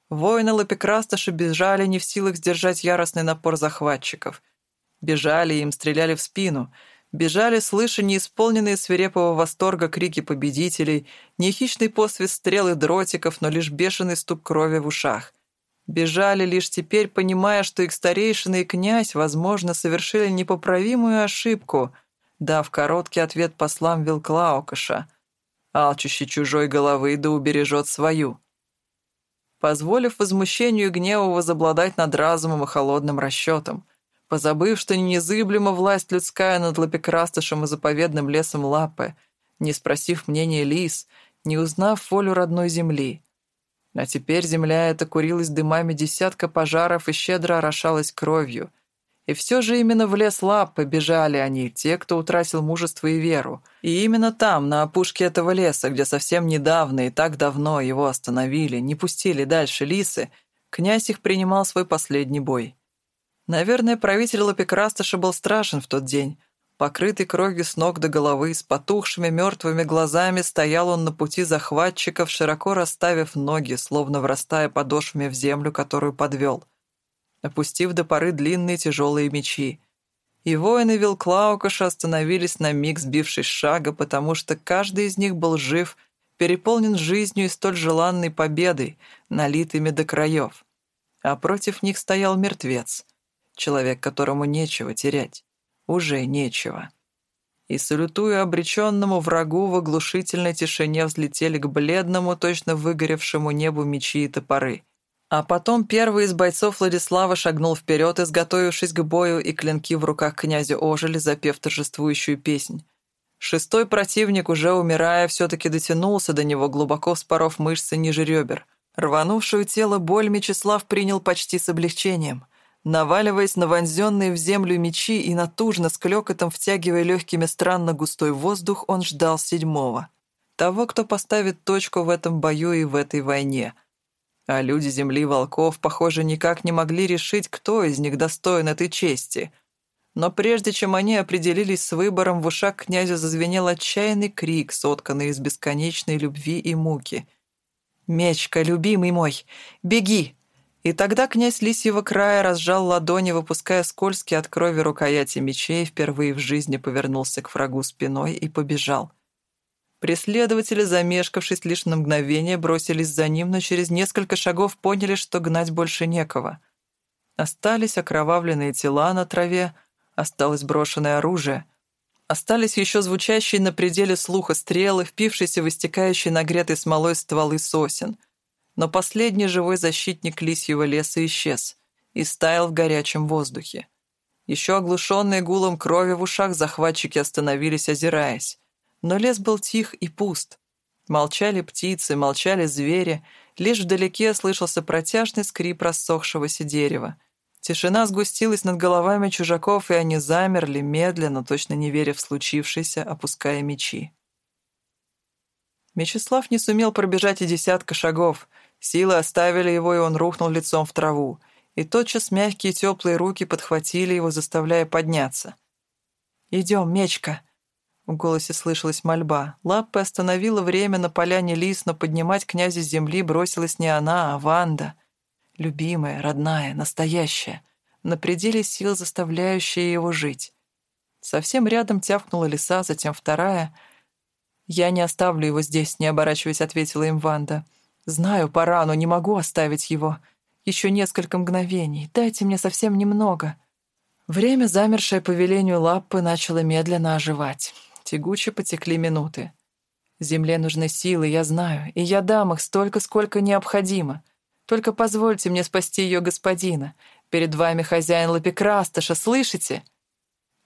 Speaker 1: Воины Лапикрасташа бежали не в силах сдержать яростный напор захватчиков — Бежали, им стреляли в спину. Бежали, слыша неисполненные свирепого восторга крики победителей, не хищный посвист стрел и дротиков, но лишь бешеный стук крови в ушах. Бежали лишь теперь, понимая, что их старейшина и князь, возможно, совершили непоправимую ошибку, дав короткий ответ послам Вилклаукаша. Алчущий чужой головы да убережет свою. Позволив возмущению и гневу возобладать над разумом и холодным расчетом — позабыв, что незыблема власть людская над лапикрастышем и заповедным лесом Лапы, не спросив мнения лис, не узнав волю родной земли. А теперь земля эта курилась дымами десятка пожаров и щедро орошалась кровью. И все же именно в лес Лапы бежали они, те, кто утратил мужество и веру. И именно там, на опушке этого леса, где совсем недавно и так давно его остановили, не пустили дальше лисы, князь их принимал свой последний бой. Наверное, правитель Лапикрастыша был страшен в тот день. Покрытый кровью с ног до головы, с потухшими мертвыми глазами стоял он на пути захватчиков, широко расставив ноги, словно врастая подошвами в землю, которую подвел, опустив до поры длинные тяжелые мечи. И воины Вилклаукаша остановились на миг, сбившись шага, потому что каждый из них был жив, переполнен жизнью и столь желанной победой, налитыми до краев. А против них стоял мертвец — человек, которому нечего терять. Уже нечего. И, салютуя обреченному врагу, в оглушительной тишине взлетели к бледному, точно выгоревшему небу мечи и топоры. А потом первый из бойцов Владислава шагнул вперед, изготовившись к бою, и клинки в руках князя ожили, запев торжествующую песнь. Шестой противник, уже умирая, все-таки дотянулся до него, глубоко вспоров мышцы ниже ребер. Рванувшую тело боль Мечислав принял почти с облегчением — наваливаясь на вонзенные в землю мечи и натужно с клёкотом втягивая легкими странно густой воздух, он ждал седьмого. Того, кто поставит точку в этом бою и в этой войне. А люди земли волков, похоже, никак не могли решить, кто из них достоин этой чести. Но прежде чем они определились с выбором, в ушах князя зазвенел отчаянный крик, сотканный из бесконечной любви и муки. «Мечка, любимый мой, беги! И тогда князь Лисьего края разжал ладони, выпуская скользкие от крови рукояти мечей, впервые в жизни повернулся к врагу спиной и побежал. Преследователи, замешкавшись лишь на мгновение, бросились за ним, но через несколько шагов поняли, что гнать больше некого. Остались окровавленные тела на траве, осталось брошенное оружие. Остались еще звучащие на пределе слуха стрелы, впившиеся в истекающие нагретой смолой стволы сосен — но последний живой защитник лисьего леса исчез и стаял в горячем воздухе. Еще оглушенные гулом крови в ушах захватчики остановились, озираясь. Но лес был тих и пуст. Молчали птицы, молчали звери, лишь вдалеке слышался протяжный скрип рассохшегося дерева. Тишина сгустилась над головами чужаков, и они замерли, медленно, точно не веря в случившееся, опуская мечи. Мечислав не сумел пробежать и десятка шагов. Силы оставили его, и он рухнул лицом в траву. И тотчас мягкие теплые руки подхватили его, заставляя подняться. «Идем, мечка!» В голосе слышалась мольба. Лаппа остановила время на поляне лис, но поднимать князя с земли бросилась не она, а Ванда. Любимая, родная, настоящая, на пределе сил заставляющая его жить. Совсем рядом тявкнула лиса, затем вторая. «Я не оставлю его здесь», — не оборачиваясь, ответила им Ванда. «Знаю, пора, но не могу оставить его. Еще несколько мгновений. Дайте мне совсем немного». Время, замершее по велению Лаппы, начало медленно оживать. Тягуче потекли минуты. Земле нужны силы, я знаю, и я дам их столько, сколько необходимо. Только позвольте мне спасти ее господина. Перед вами хозяин Лапикрасташа, слышите?»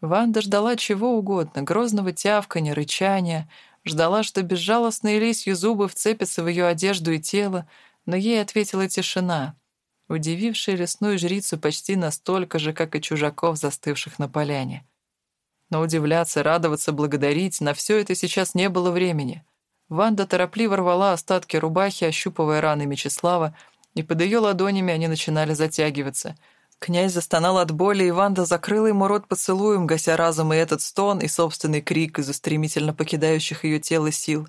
Speaker 1: Ванда ждала чего угодно, грозного тявканья, рычания, ждала, что безжалостные лисью зубы вцепятся в ее одежду и тело, но ей ответила тишина, удивившая лесную жрицу почти настолько же, как и чужаков, застывших на поляне. Но удивляться, радоваться, благодарить — на все это сейчас не было времени. Ванда торопливо рвала остатки рубахи, ощупывая раны Мечислава, и под ее ладонями они начинали затягиваться. Князь застонал от боли, и Ванда закрыла ему рот поцелуем, гася разом и этот стон, и собственный крик из-за стремительно покидающих ее тело сил.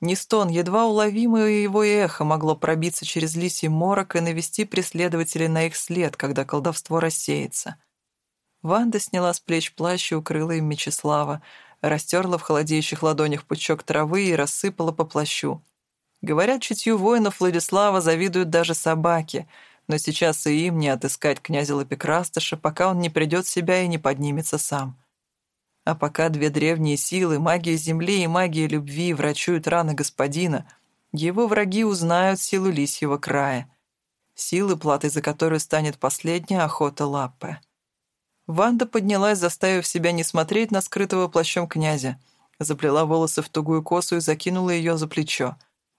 Speaker 1: Не стон, едва уловимое его эхо могло пробиться через лисий морок и навести преследователей на их след, когда колдовство рассеется. Ванда сняла с плеч плащ и укрыла им Мечислава, растерла в холодеющих ладонях пучок травы и рассыпала по плащу. Говорят, чутью воинов Владислава завидуют даже собаки, но сейчас и им не отыскать князя Лапикрастыша, пока он не придет в себя и не поднимется сам. А пока две древние силы, магия земли и магия любви, врачуют раны господина, его враги узнают силу лисьего края. Силы, платой за которую станет последняя охота Лаппе. Ванда поднялась, заставив себя не смотреть на скрытого плащом князя. Заплела волосы в тугую косу и закинула ее за плечо.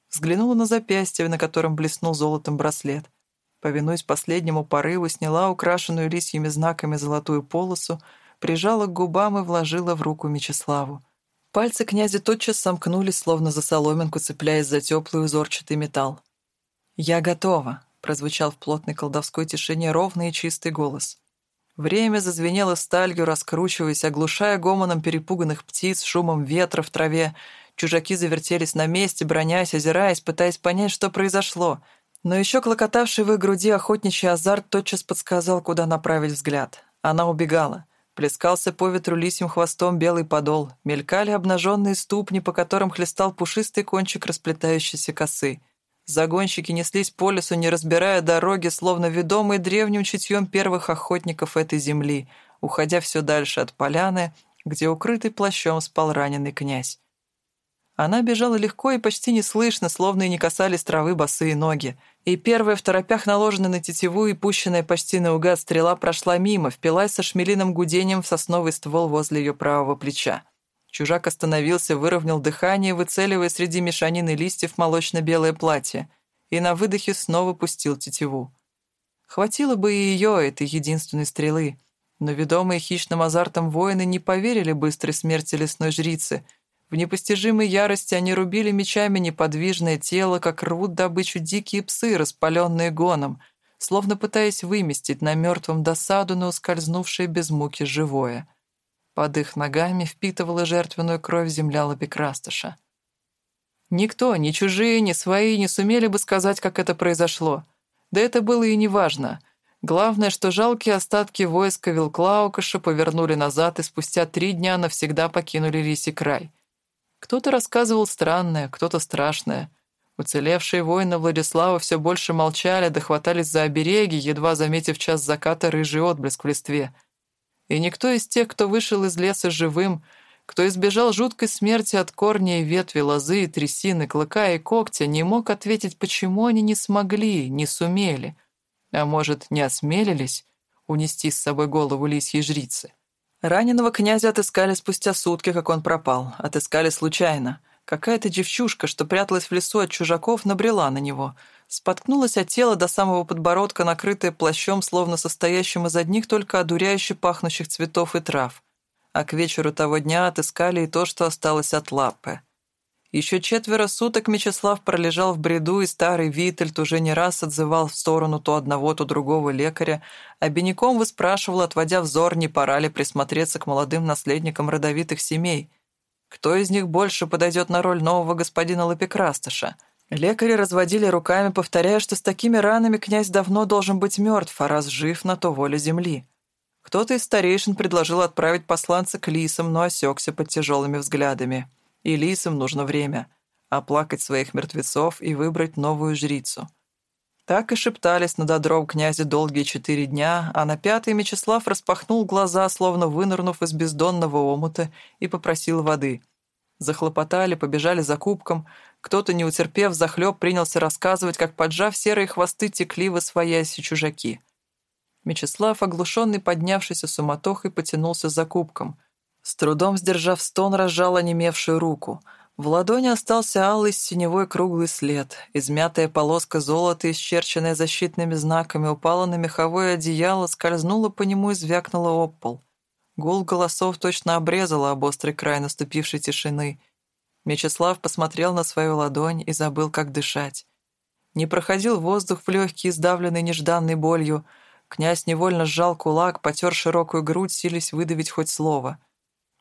Speaker 1: Взглянула на запястье, на котором блеснул золотом браслет. Повинуясь последнему порыву, сняла украшенную лисьими знаками золотую полосу, прижала к губам и вложила в руку Мечиславу. Пальцы князя тотчас сомкнулись, словно за соломинку, цепляясь за теплый узорчатый металл. «Я готова», — прозвучал в плотной колдовской тишине ровный и чистый голос. Время зазвенело сталью, раскручиваясь, оглушая гомоном перепуганных птиц, шумом ветра в траве. Чужаки завертелись на месте, бронясь, озираясь, пытаясь понять, что произошло. Но еще клокотавший в их груди охотничий азарт тотчас подсказал, куда направить взгляд. Она убегала. Плескался по ветру лисьим хвостом белый подол. Мелькали обнаженные ступни, по которым хлестал пушистый кончик расплетающейся косы. Загонщики неслись по лесу, не разбирая дороги, словно ведомые древним чутьем первых охотников этой земли, уходя все дальше от поляны, где укрытый плащом спал раненый князь. Она бежала легко и почти неслышно, словно и не касались травы босые ноги. И первая в торопях наложенная на тетиву и пущенная почти наугад стрела прошла мимо, впилась со шмелиным гудением в сосновый ствол возле ее правого плеча. Чужак остановился, выровнял дыхание, выцеливая среди мешанины листьев молочно-белое платье, и на выдохе снова пустил тетиву. Хватило бы и ее, этой единственной стрелы, но ведомые хищным азартом воины не поверили быстрой смерти лесной жрицы. В непостижимой ярости они рубили мечами неподвижное тело, как рвут добычу дикие псы, распаленные гоном, словно пытаясь выместить на мертвом досаду на ускользнувшее без муки живое. Под их ногами впитывала жертвенную кровь земля Лапикрастыша. Никто, ни чужие, ни свои, не сумели бы сказать, как это произошло. Да это было и не важно. Главное, что жалкие остатки войска Вилклаукаша повернули назад и спустя три дня навсегда покинули Лисий край. Кто-то рассказывал странное, кто-то страшное. Уцелевшие воины Владислава все больше молчали, дохватались за обереги, едва заметив час заката рыжий отблеск в листве — и никто из тех, кто вышел из леса живым, кто избежал жуткой смерти от корней и ветви лозы и трясины, клыка и когтя, не мог ответить, почему они не смогли, не сумели, а может, не осмелились унести с собой голову лисьей жрицы. Раненого князя отыскали спустя сутки, как он пропал. Отыскали случайно. Какая-то девчушка, что пряталась в лесу от чужаков, набрела на него — споткнулась от тела до самого подбородка, накрытая плащом, словно состоящим из одних только одуряюще пахнущих цветов и трав. А к вечеру того дня отыскали и то, что осталось от лапы. Еще четверо суток Мечислав пролежал в бреду, и старый Витальд уже не раз отзывал в сторону то одного, то другого лекаря, обиняком выспрашивал, отводя взор, не пора ли присмотреться к молодым наследникам родовитых семей. Кто из них больше подойдет на роль нового господина Лапикрастыша? Лекари разводили руками, повторяя, что с такими ранами князь давно должен быть мертв, а раз жив, на то воля земли. Кто-то из старейшин предложил отправить посланца к лисам, но осекся под тяжелыми взглядами. И лисам нужно время — оплакать своих мертвецов и выбрать новую жрицу. Так и шептались над одром князя долгие четыре дня, а на пятый Мечислав распахнул глаза, словно вынырнув из бездонного омута, и попросил воды. Захлопотали, побежали за кубком. Кто-то, не утерпев, захлеб принялся рассказывать, как, поджав серые хвосты, текли в освоясь чужаки — Мечислав, оглушенный поднявшийся суматохой, потянулся за кубком. С трудом сдержав стон, разжал онемевшую руку. В ладони остался алый синевой круглый след. Измятая полоска золота, исчерченная защитными знаками, упала на меховое одеяло, скользнула по нему и звякнула об пол. Гул голосов точно обрезала об острый край наступившей тишины. Мечислав посмотрел на свою ладонь и забыл, как дышать. Не проходил воздух в легкие, сдавленный нежданной болью — Князь невольно сжал кулак, потер широкую грудь, сились выдавить хоть слово.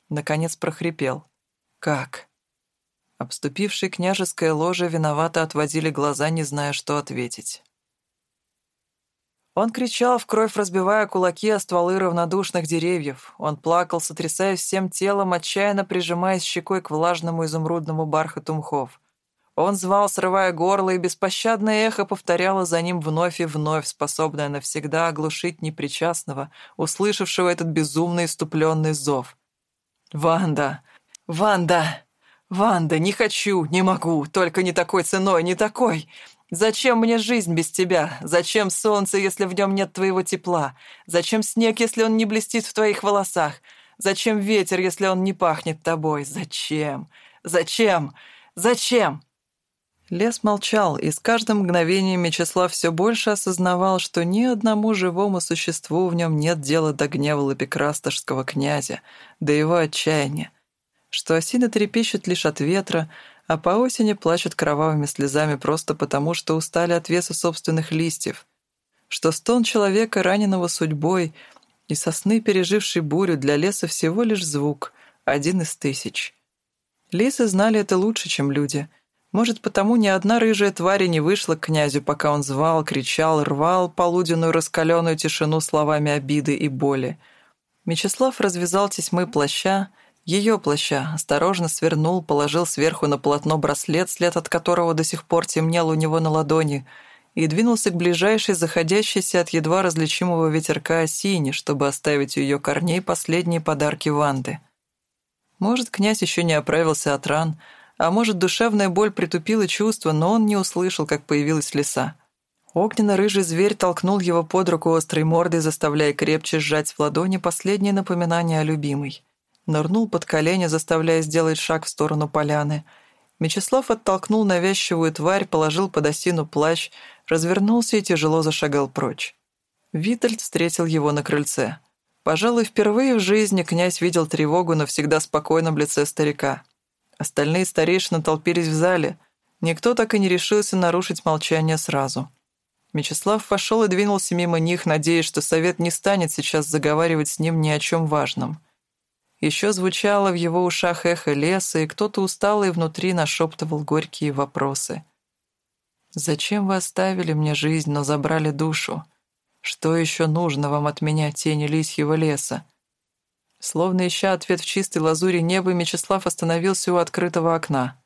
Speaker 1: Наконец прохрипел. «Как?» Обступившие княжеское ложе виновато отводили глаза, не зная, что ответить. Он кричал, в кровь разбивая кулаки о стволы равнодушных деревьев. Он плакал, сотрясаясь всем телом, отчаянно прижимаясь щекой к влажному изумрудному бархату мхов. Он звал, срывая горло, и беспощадное эхо повторяло за ним вновь и вновь, способное навсегда оглушить непричастного, услышавшего этот безумный иступленный зов. «Ванда! Ванда! Ванда! Не хочу, не могу! Только не такой ценой, не такой! Зачем мне жизнь без тебя? Зачем солнце, если в нем нет твоего тепла? Зачем снег, если он не блестит в твоих волосах? Зачем ветер, если он не пахнет тобой? Зачем? Зачем? Зачем?» Лес молчал, и с каждым мгновением Мечислав все больше осознавал, что ни одному живому существу в нем нет дела до гнева лапикрастожского князя, до его отчаяния, что осины трепещут лишь от ветра, а по осени плачут кровавыми слезами просто потому, что устали от веса собственных листьев, что стон человека, раненого судьбой, и сосны, пережившей бурю, для леса всего лишь звук, один из тысяч. Лисы знали это лучше, чем люди — может, потому ни одна рыжая тварь не вышла к князю, пока он звал, кричал, рвал полуденную раскаленную тишину словами обиды и боли. Мечислав развязал тесьмы плаща, ее плаща, осторожно свернул, положил сверху на полотно браслет, след от которого до сих пор темнел у него на ладони, и двинулся к ближайшей, заходящейся от едва различимого ветерка осине, чтобы оставить у ее корней последние подарки Ванды. Может, князь еще не оправился от ран, а может, душевная боль притупила чувства, но он не услышал, как появилась лиса. Огненно-рыжий зверь толкнул его под руку острой мордой, заставляя крепче сжать в ладони последнее напоминание о любимой. Нырнул под колени, заставляя сделать шаг в сторону поляны. Мечислав оттолкнул навязчивую тварь, положил под осину плащ, развернулся и тяжело зашагал прочь. Витальд встретил его на крыльце. Пожалуй, впервые в жизни князь видел тревогу на всегда спокойном лице старика. Остальные старейшины толпились в зале. Никто так и не решился нарушить молчание сразу. Мечислав вошел и двинулся мимо них, надеясь, что совет не станет сейчас заговаривать с ним ни о чем важном. Еще звучало в его ушах эхо леса, и кто-то усталый внутри нашептывал горькие вопросы. «Зачем вы оставили мне жизнь, но забрали душу? Что еще нужно вам от меня, тени лисьего леса?» Словно ища ответ в чистой лазури неба, Мечислав остановился у открытого окна.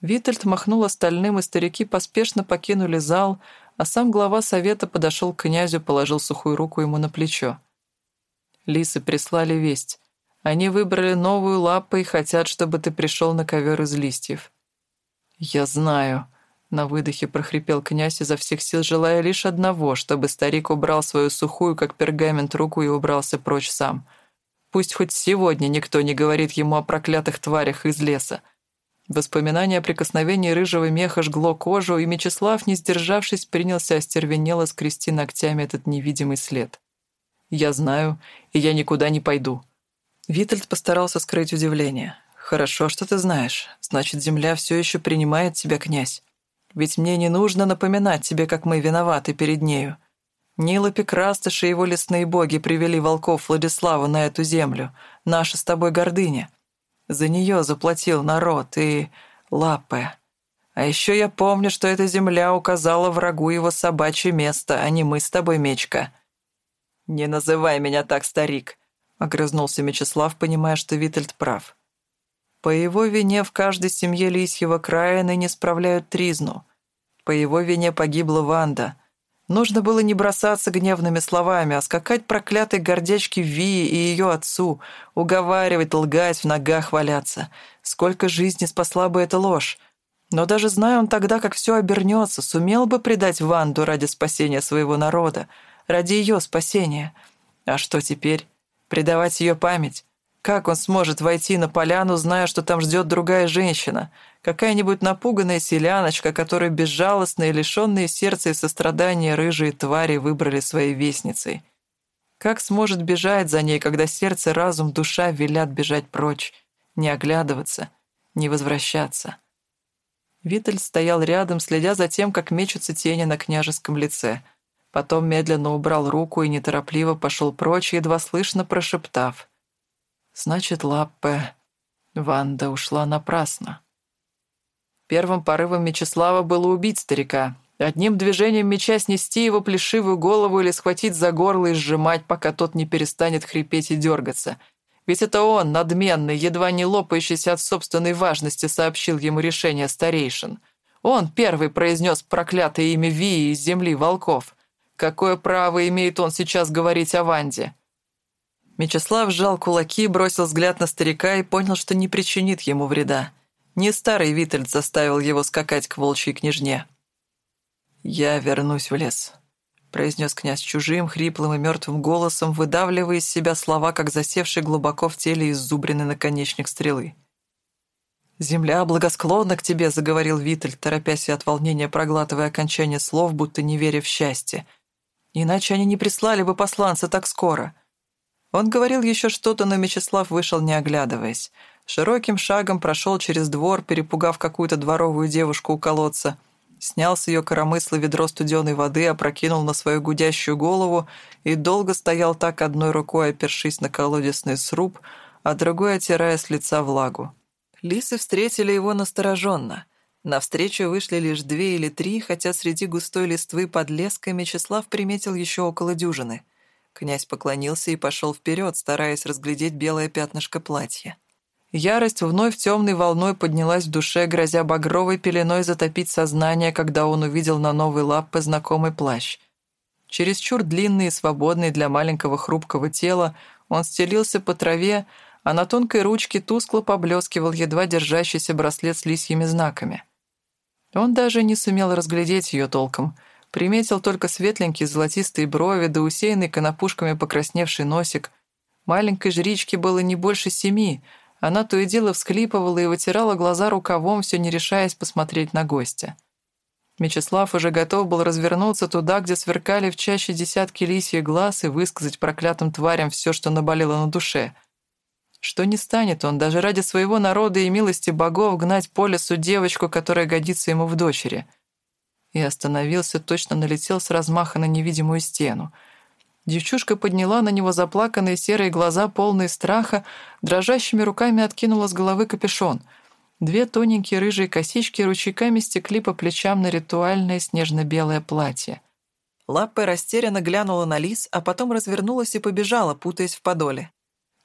Speaker 1: Витальд махнул остальным, и старики поспешно покинули зал, а сам глава совета подошел к князю, положил сухую руку ему на плечо. Лисы прислали весть. Они выбрали новую лапу и хотят, чтобы ты пришел на ковер из листьев. «Я знаю», — на выдохе прохрипел князь изо всех сил, желая лишь одного, чтобы старик убрал свою сухую, как пергамент, руку и убрался прочь сам — Пусть хоть сегодня никто не говорит ему о проклятых тварях из леса. Воспоминание о прикосновении рыжего меха жгло кожу, и Мечислав, не сдержавшись, принялся остервенело скрести ногтями этот невидимый след. «Я знаю, и я никуда не пойду». Витальд постарался скрыть удивление. «Хорошо, что ты знаешь. Значит, земля все еще принимает тебя, князь. Ведь мне не нужно напоминать тебе, как мы виноваты перед нею. Нила Пекрастыш и его лесные боги привели волков Владислава на эту землю, наша с тобой гордыня. За нее заплатил народ и... Лапе. А еще я помню, что эта земля указала врагу его собачье место, а не мы с тобой, Мечка». «Не называй меня так, старик», — огрызнулся Мечислав, понимая, что Витальд прав. По его вине в каждой семье Лисьего края ныне справляют тризну. По его вине погибла Ванда. Нужно было не бросаться гневными словами, а скакать проклятой гордячке Вии и ее отцу, уговаривать, лгать, в ногах валяться. Сколько жизни спасла бы эта ложь. Но даже зная он тогда, как все обернется, сумел бы предать Ванду ради спасения своего народа, ради ее спасения. А что теперь? Предавать ее память? Как он сможет войти на поляну, зная, что там ждет другая женщина? Какая-нибудь напуганная селяночка, которую безжалостные, лишенные сердца и сострадания рыжие твари выбрали своей вестницей? Как сможет бежать за ней, когда сердце, разум, душа велят бежать прочь, не оглядываться, не возвращаться? Виталь стоял рядом, следя за тем, как мечутся тени на княжеском лице. Потом медленно убрал руку и неторопливо пошел прочь, едва слышно прошептав. «Значит, Лаппе, Ванда ушла напрасно». Первым порывом Мечислава было убить старика, одним движением меча снести его плешивую голову или схватить за горло и сжимать, пока тот не перестанет хрипеть и дергаться — ведь это он, надменный, едва не лопающийся от собственной важности, сообщил ему решение старейшин. Он первый произнес проклятое имя Вии из земли волков. Какое право имеет он сейчас говорить о Ванде? Мечислав сжал кулаки, бросил взгляд на старика и понял, что не причинит ему вреда. Не старый Витальд заставил его скакать к волчьей княжне. «Я вернусь в лес», произнес князь чужим, хриплым и мертвым голосом, выдавливая из себя слова, как засевший глубоко в теле иззубренный наконечник стрелы. «Земля благосклонна к тебе», — заговорил Виталь, торопясь и от волнения проглатывая окончание слов, будто не веря в счастье. «Иначе они не прислали бы посланца так скоро». Он говорил еще что-то, но Мечислав вышел, не оглядываясь. Широким шагом прошел через двор, перепугав какую-то дворовую девушку у колодца — Снял с ее коромысла ведро студеной воды, опрокинул на свою гудящую голову и долго стоял так одной рукой, опершись на колодесный сруб, а другой отирая с лица влагу. Лисы встретили его настороженно. Навстречу вышли лишь две или три, хотя среди густой листвы под леской Мечислав приметил еще около дюжины. Князь поклонился и пошел вперед, стараясь разглядеть белое пятнышко платья. Ярость вновь темной волной поднялась в душе, грозя багровой пеленой затопить сознание, когда он увидел на новой лапе знакомый плащ. Чересчур длинный и свободный для маленького хрупкого тела, он стелился по траве, а на тонкой ручке тускло поблескивал едва держащийся браслет с лисьими знаками. Он даже не сумел разглядеть ее толком, приметил только светленькие золотистые брови да усеянный конопушками покрасневший носик. Маленькой жричке было не больше семи — она то и дело всхлипывала и вытирала глаза рукавом, все не решаясь посмотреть на гостя. Мечислав уже готов был развернуться туда, где сверкали в чаще десятки лисьих глаз и высказать проклятым тварям все, что наболело на душе. Что не станет он даже ради своего народа и милости богов гнать по лесу девочку, которая годится ему в дочери. И остановился, точно налетел с размаха на невидимую стену — Девчушка подняла на него заплаканные серые глаза, полные страха, дрожащими руками откинула с головы капюшон. Две тоненькие рыжие косички ручейками стекли по плечам на ритуальное снежно-белое платье. Лаппа растерянно глянула на лис, а потом развернулась и побежала, путаясь в подоле.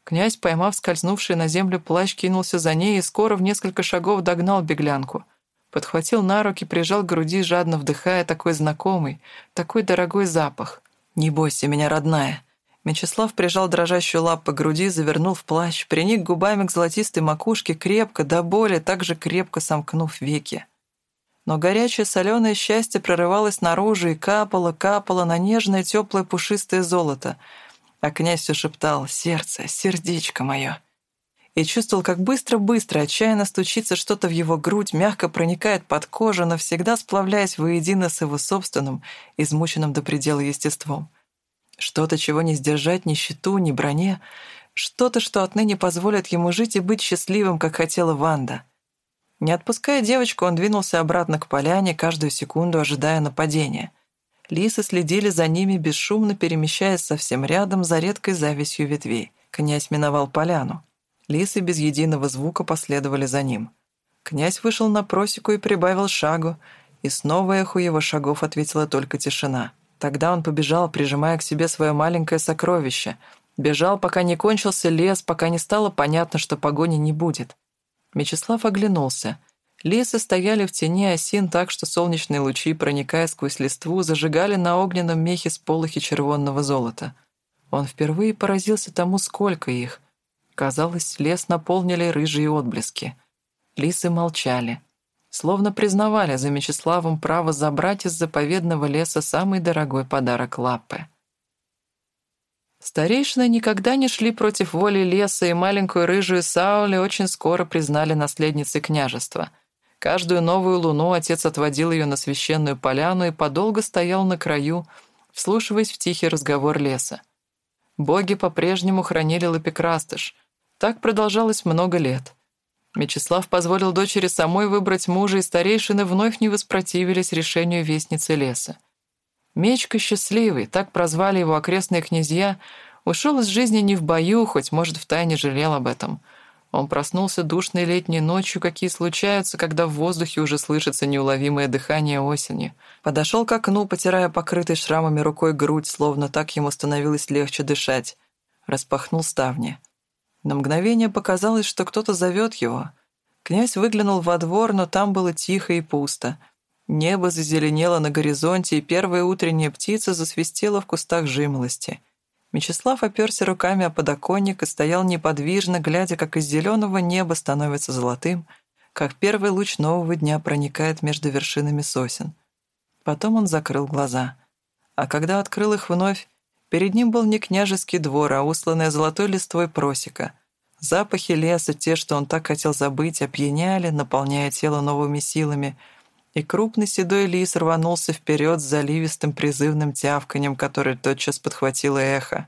Speaker 1: Князь, поймав скользнувший на землю плащ, кинулся за ней и скоро в несколько шагов догнал беглянку. Подхватил на руки, прижал к груди, жадно вдыхая такой знакомый, такой дорогой запах — «Не бойся меня, родная». Мечислав прижал дрожащую лапу к груди, завернул в плащ, приник губами к золотистой макушке, крепко, до боли, так же крепко сомкнув веки. Но горячее соленое счастье прорывалось наружу и капало, капало на нежное, теплое, пушистое золото. А князь все шептал «Сердце, сердечко мое» и чувствовал, как быстро-быстро, отчаянно стучится что-то в его грудь, мягко проникает под кожу, навсегда сплавляясь воедино с его собственным, измученным до предела естеством. Что-то, чего не сдержать ни щиту, ни броне, что-то, что отныне позволит ему жить и быть счастливым, как хотела Ванда. Не отпуская девочку, он двинулся обратно к поляне, каждую секунду ожидая нападения. Лисы следили за ними, бесшумно перемещаясь совсем рядом за редкой завистью ветвей. Князь миновал поляну. Лисы без единого звука последовали за ним. Князь вышел на просеку и прибавил шагу, и снова эху его шагов ответила только тишина. Тогда он побежал, прижимая к себе свое маленькое сокровище. Бежал, пока не кончился лес, пока не стало понятно, что погони не будет. Мечислав оглянулся. Лисы стояли в тени осин так, что солнечные лучи, проникая сквозь листву, зажигали на огненном мехе сполохи червонного золота. Он впервые поразился тому, сколько их. Казалось, лес наполнили рыжие отблески. Лисы молчали, словно признавали за Мечиславом право забрать из заповедного леса самый дорогой подарок Лаппы. Старейшины никогда не шли против воли леса, и маленькую рыжую Саули очень скоро признали наследницей княжества. Каждую новую луну отец отводил ее на священную поляну и подолго стоял на краю, вслушиваясь в тихий разговор леса. Боги по-прежнему хранили Лапикрастыш. Так продолжалось много лет. Мечислав позволил дочери самой выбрать мужа, и старейшины вновь не воспротивились решению вестницы леса. Мечка Счастливый, так прозвали его окрестные князья, ушел из жизни не в бою, хоть, может, втайне жалел об этом. Он проснулся душной летней ночью, какие случаются, когда в воздухе уже слышится неуловимое дыхание осени. Подошел к окну, потирая покрытой шрамами рукой грудь, словно так ему становилось легче дышать. Распахнул ставни. На мгновение показалось, что кто-то зовет его. Князь выглянул во двор, но там было тихо и пусто. Небо зазеленело на горизонте, и первая утренняя птица засвистела в кустах жимолости. Мечислав оперся руками о подоконник и стоял неподвижно, глядя, как из зеленого неба становится золотым, как первый луч нового дня проникает между вершинами сосен. Потом он закрыл глаза. А когда открыл их вновь, Перед ним был не княжеский двор, а усланная золотой листвой просека. Запахи леса, те, что он так хотел забыть, опьяняли, наполняя тело новыми силами. И крупный седой лис рванулся вперед с заливистым призывным тявканьем, которое тотчас подхватило эхо.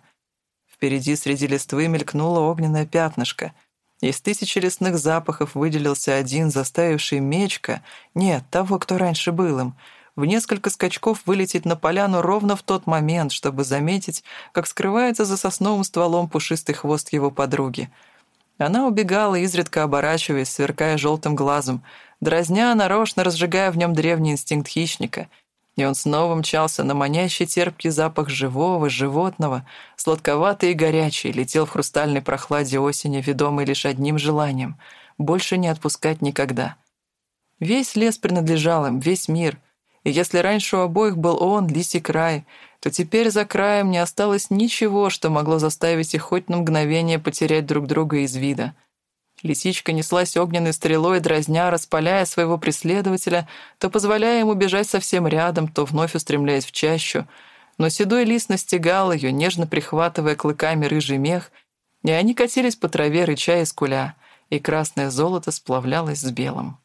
Speaker 1: Впереди среди листвы мелькнуло огненное пятнышко. Из тысячи лесных запахов выделился один, заставивший мечка, нет, того, кто раньше был им — в несколько скачков вылететь на поляну ровно в тот момент, чтобы заметить, как скрывается за сосновым стволом пушистый хвост его подруги. Она убегала, изредка оборачиваясь, сверкая желтым глазом, дразня, нарочно разжигая в нем древний инстинкт хищника. И он снова мчался на манящий терпкий запах живого, животного, сладковатый и горячий, летел в хрустальной прохладе осени, ведомый лишь одним желанием — больше не отпускать никогда. Весь лес принадлежал им, весь мир — и если раньше у обоих был он, лисий край, то теперь за краем не осталось ничего, что могло заставить их хоть на мгновение потерять друг друга из вида. Лисичка неслась огненной стрелой, дразня, распаляя своего преследователя, то позволяя ему бежать совсем рядом, то вновь устремляясь в чащу. Но седой лис настигал ее, нежно прихватывая клыками рыжий мех, и они катились по траве, рыча и скуля, и красное золото сплавлялось с белым.